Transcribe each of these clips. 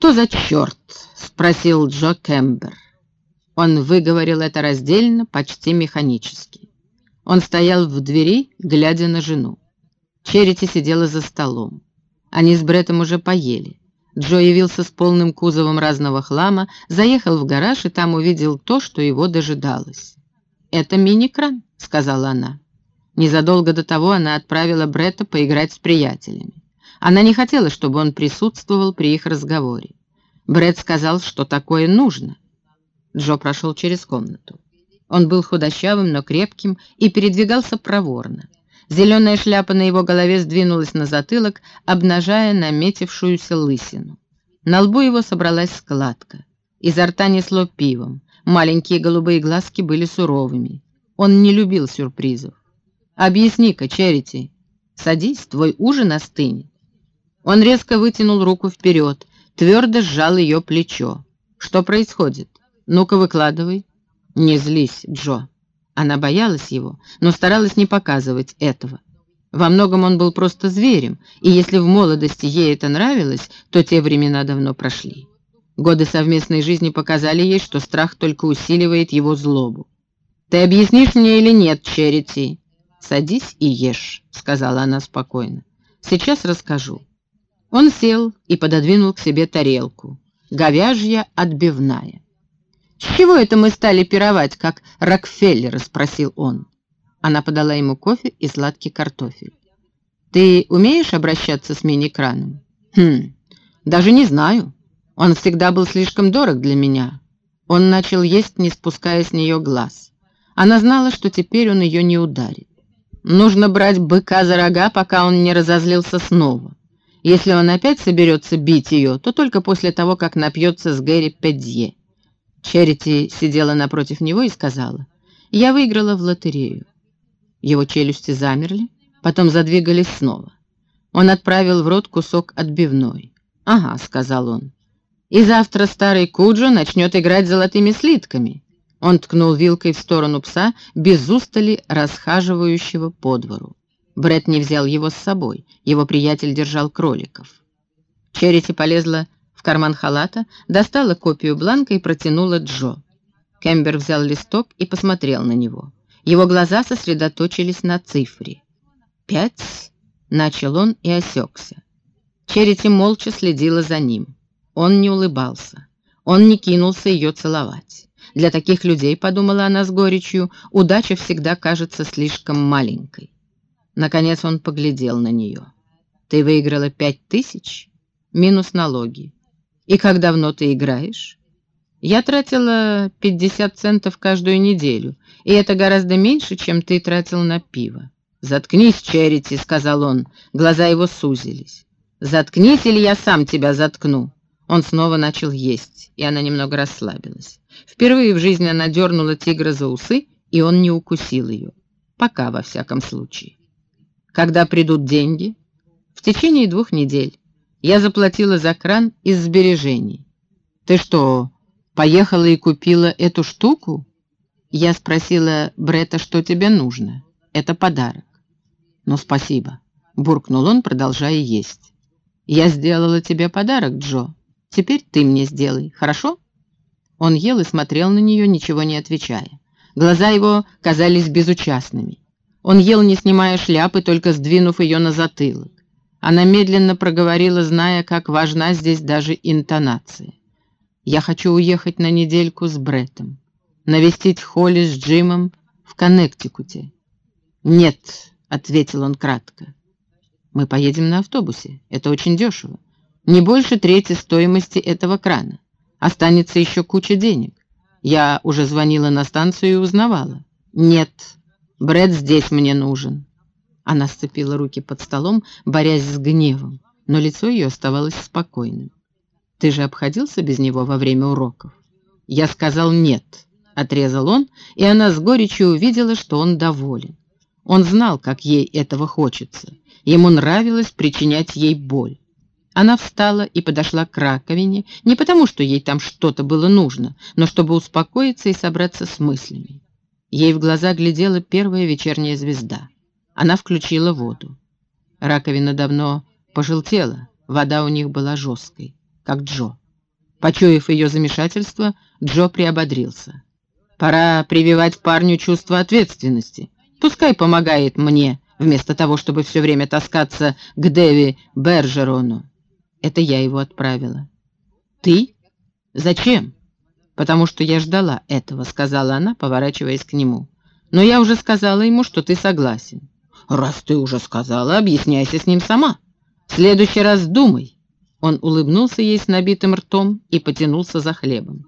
«Что за черт?» — спросил Джо Кембер. Он выговорил это раздельно, почти механически. Он стоял в двери, глядя на жену. Черити сидела за столом. Они с Бреттом уже поели. Джо явился с полным кузовом разного хлама, заехал в гараж и там увидел то, что его дожидалось. «Это мини-кран», — сказала она. Незадолго до того она отправила Бретта поиграть с приятелями. Она не хотела, чтобы он присутствовал при их разговоре. Бред сказал, что такое нужно. Джо прошел через комнату. Он был худощавым, но крепким и передвигался проворно. Зеленая шляпа на его голове сдвинулась на затылок, обнажая наметившуюся лысину. На лбу его собралась складка. Изо рта несло пивом. Маленькие голубые глазки были суровыми. Он не любил сюрпризов. «Объясни-ка, Черити. Садись, твой ужин остынет». Он резко вытянул руку вперед, твердо сжал ее плечо. «Что происходит? Ну-ка, выкладывай». «Не злись, Джо». Она боялась его, но старалась не показывать этого. Во многом он был просто зверем, и если в молодости ей это нравилось, то те времена давно прошли. Годы совместной жизни показали ей, что страх только усиливает его злобу. «Ты объяснишь мне или нет, Черити?» «Садись и ешь», — сказала она спокойно. «Сейчас расскажу». Он сел и пододвинул к себе тарелку. Говяжья отбивная. «С чего это мы стали пировать, как Рокфеллеры?» — спросил он. Она подала ему кофе и сладкий картофель. «Ты умеешь обращаться с мини-краном?» «Хм, даже не знаю. Он всегда был слишком дорог для меня». Он начал есть, не спуская с нее глаз. Она знала, что теперь он ее не ударит. Нужно брать быка за рога, пока он не разозлился снова. Если он опять соберется бить ее, то только после того, как напьется с Гэри Педье. Черити сидела напротив него и сказала, «Я выиграла в лотерею». Его челюсти замерли, потом задвигались снова. Он отправил в рот кусок отбивной. «Ага», — сказал он. «И завтра старый Куджо начнет играть золотыми слитками». Он ткнул вилкой в сторону пса, без устали расхаживающего по двору. Бред не взял его с собой, его приятель держал кроликов. Черити полезла в карман халата, достала копию бланка и протянула Джо. Кембер взял листок и посмотрел на него. Его глаза сосредоточились на цифре. «Пять?» — начал он и осекся. Черити молча следила за ним. Он не улыбался. Он не кинулся ее целовать. Для таких людей, подумала она с горечью, удача всегда кажется слишком маленькой. Наконец он поглядел на нее. «Ты выиграла пять тысяч? Минус налоги. «И как давно ты играешь?» «Я тратила 50 центов каждую неделю, и это гораздо меньше, чем ты тратил на пиво». «Заткнись, Черити», — сказал он. Глаза его сузились. «Заткнись, или я сам тебя заткну». Он снова начал есть, и она немного расслабилась. Впервые в жизни она дернула тигра за усы, и он не укусил ее. Пока, во всяком случае. «Когда придут деньги?» «В течение двух недель. Я заплатила за кран из сбережений. Ты что, поехала и купила эту штуку? Я спросила Брета, что тебе нужно. Это подарок. Ну, спасибо, буркнул он, продолжая есть. Я сделала тебе подарок, Джо. Теперь ты мне сделай, хорошо? Он ел и смотрел на нее, ничего не отвечая. Глаза его казались безучастными. Он ел, не снимая шляпы, только сдвинув ее на затылок. Она медленно проговорила, зная, как важна здесь даже интонация. «Я хочу уехать на недельку с Бреттом, навестить Холли с Джимом в Коннектикуте». «Нет», — ответил он кратко. «Мы поедем на автобусе. Это очень дешево. Не больше трети стоимости этого крана. Останется еще куча денег. Я уже звонила на станцию и узнавала. Нет, Брэд здесь мне нужен. Она сцепила руки под столом, борясь с гневом, но лицо ее оставалось спокойным. «Ты же обходился без него во время уроков?» «Я сказал нет», — отрезал он, и она с горечью увидела, что он доволен. Он знал, как ей этого хочется. Ему нравилось причинять ей боль. Она встала и подошла к раковине, не потому, что ей там что-то было нужно, но чтобы успокоиться и собраться с мыслями. Ей в глаза глядела первая вечерняя звезда. Она включила воду. Раковина давно пожелтела, вода у них была жесткой, как Джо. Почуяв ее замешательство, Джо приободрился. «Пора прививать парню чувство ответственности. Пускай помогает мне, вместо того, чтобы все время таскаться к Дэви Бержерону. Это я его отправила». «Ты? Зачем?» «Потому что я ждала этого», — сказала она, поворачиваясь к нему. «Но я уже сказала ему, что ты согласен». «Раз ты уже сказала, объясняйся с ним сама. В следующий раз думай». Он улыбнулся ей с набитым ртом и потянулся за хлебом.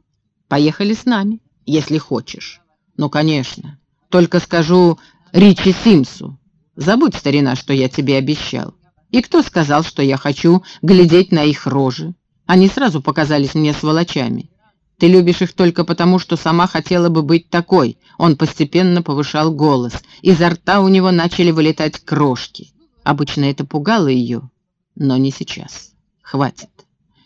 «Поехали с нами, если хочешь». «Ну, конечно. Только скажу Ричи Симсу. Забудь, старина, что я тебе обещал. И кто сказал, что я хочу глядеть на их рожи? Они сразу показались мне сволочами. Ты любишь их только потому, что сама хотела бы быть такой». Он постепенно повышал голос. Изо рта у него начали вылетать крошки. Обычно это пугало ее, но не сейчас. Хватит.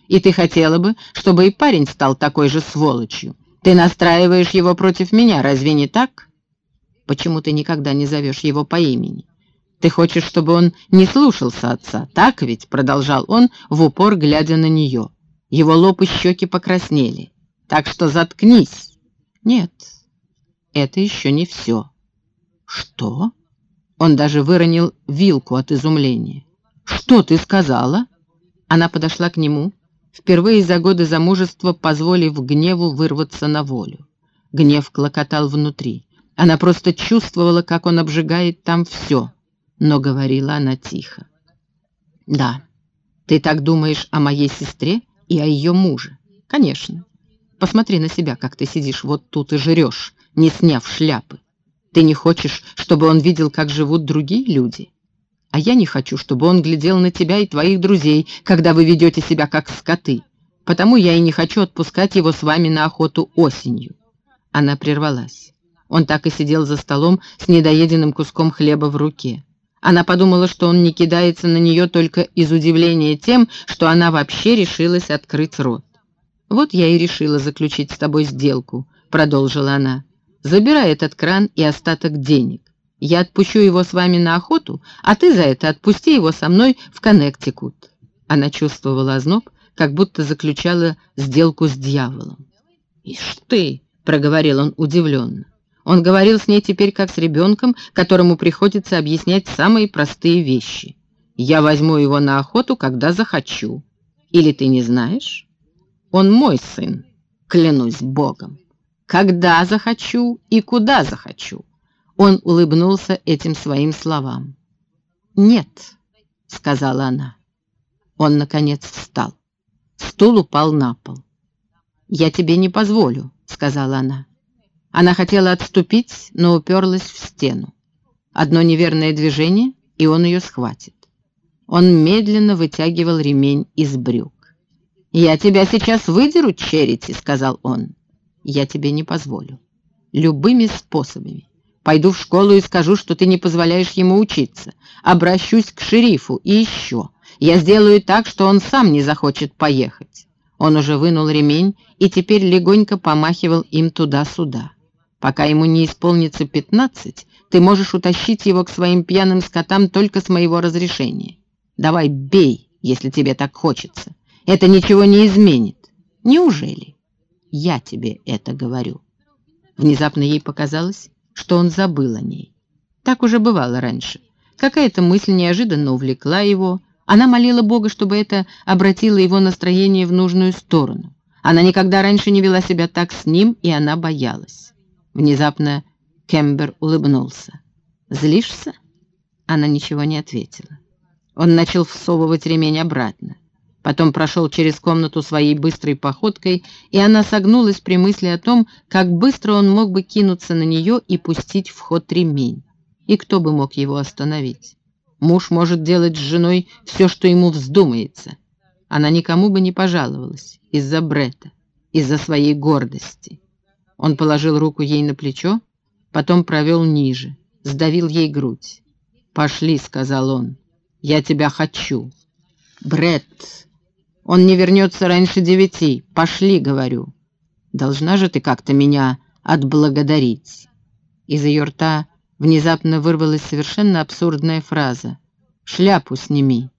И ты хотела бы, чтобы и парень стал такой же сволочью. Ты настраиваешь его против меня, разве не так? Почему ты никогда не зовешь его по имени? Ты хочешь, чтобы он не слушался отца, так ведь?» Продолжал он, в упор глядя на нее. Его лоб и щеки покраснели. «Так что заткнись!» «Нет, это еще не все». «Что?» Он даже выронил вилку от изумления. «Что ты сказала?» Она подошла к нему, впервые за годы замужества позволив гневу вырваться на волю. Гнев клокотал внутри. Она просто чувствовала, как он обжигает там все, но говорила она тихо. «Да, ты так думаешь о моей сестре и о ее муже? Конечно. Посмотри на себя, как ты сидишь вот тут и жрешь, не сняв шляпы. Ты не хочешь, чтобы он видел, как живут другие люди?» А я не хочу, чтобы он глядел на тебя и твоих друзей, когда вы ведете себя как скоты. Потому я и не хочу отпускать его с вами на охоту осенью». Она прервалась. Он так и сидел за столом с недоеденным куском хлеба в руке. Она подумала, что он не кидается на нее только из удивления тем, что она вообще решилась открыть рот. «Вот я и решила заключить с тобой сделку», — продолжила она. «Забирай этот кран и остаток денег. Я отпущу его с вами на охоту, а ты за это отпусти его со мной в Коннектикут». Она чувствовала озноб, как будто заключала сделку с дьяволом. «Ишь ты!» — проговорил он удивленно. Он говорил с ней теперь как с ребенком, которому приходится объяснять самые простые вещи. «Я возьму его на охоту, когда захочу. Или ты не знаешь? Он мой сын, клянусь Богом. Когда захочу и куда захочу. Он улыбнулся этим своим словам. «Нет», — сказала она. Он, наконец, встал. Стул упал на пол. «Я тебе не позволю», — сказала она. Она хотела отступить, но уперлась в стену. Одно неверное движение, и он ее схватит. Он медленно вытягивал ремень из брюк. «Я тебя сейчас выдеру, Черити», — сказал он. «Я тебе не позволю. Любыми способами. Пойду в школу и скажу, что ты не позволяешь ему учиться. Обращусь к шерифу и еще. Я сделаю так, что он сам не захочет поехать». Он уже вынул ремень и теперь легонько помахивал им туда-сюда. «Пока ему не исполнится пятнадцать, ты можешь утащить его к своим пьяным скотам только с моего разрешения. Давай бей, если тебе так хочется. Это ничего не изменит. Неужели? Я тебе это говорю». Внезапно ей показалось, что он забыл о ней. Так уже бывало раньше. Какая-то мысль неожиданно увлекла его. Она молила Бога, чтобы это обратило его настроение в нужную сторону. Она никогда раньше не вела себя так с ним, и она боялась. Внезапно Кембер улыбнулся. «Злишься?» Она ничего не ответила. Он начал всовывать ремень обратно. Потом прошел через комнату своей быстрой походкой, и она согнулась при мысли о том, как быстро он мог бы кинуться на нее и пустить в ход ремень. И кто бы мог его остановить? Муж может делать с женой все, что ему вздумается. Она никому бы не пожаловалась из-за Брета, из-за своей гордости. Он положил руку ей на плечо, потом провел ниже, сдавил ей грудь. «Пошли», — сказал он, — «я тебя хочу». Брет, он не вернется раньше девяти. Пошли, говорю. Должна же ты как-то меня отблагодарить. Из ее рта внезапно вырвалась совершенно абсурдная фраза. «Шляпу сними».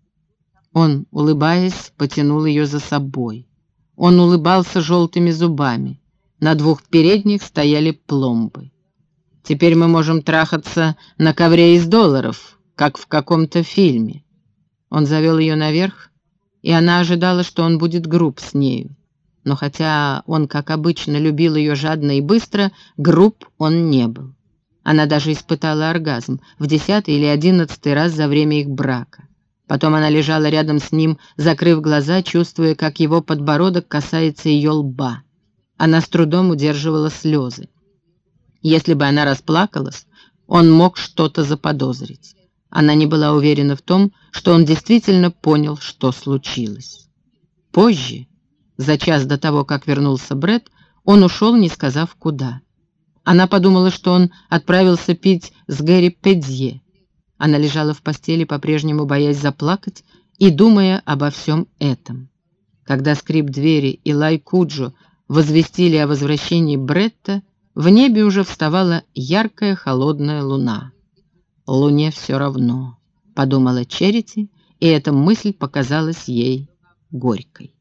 Он, улыбаясь, потянул ее за собой. Он улыбался желтыми зубами. На двух передних стояли пломбы. «Теперь мы можем трахаться на ковре из долларов, как в каком-то фильме». Он завел ее наверх, и она ожидала, что он будет груб с нею. Но хотя он, как обычно, любил ее жадно и быстро, груб он не был. Она даже испытала оргазм в десятый или одиннадцатый раз за время их брака. Потом она лежала рядом с ним, закрыв глаза, чувствуя, как его подбородок касается ее лба. Она с трудом удерживала слезы. Если бы она расплакалась, он мог что-то заподозрить. Она не была уверена в том, что он действительно понял, что случилось. Позже, за час до того, как вернулся Бред, он ушел, не сказав куда. Она подумала, что он отправился пить с Гэри Педье. Она лежала в постели, по-прежнему боясь заплакать и думая обо всем этом. Когда скрип двери и Лай Куджо возвестили о возвращении Бретта, в небе уже вставала яркая холодная луна. Луне все равно, подумала Черити, и эта мысль показалась ей горькой.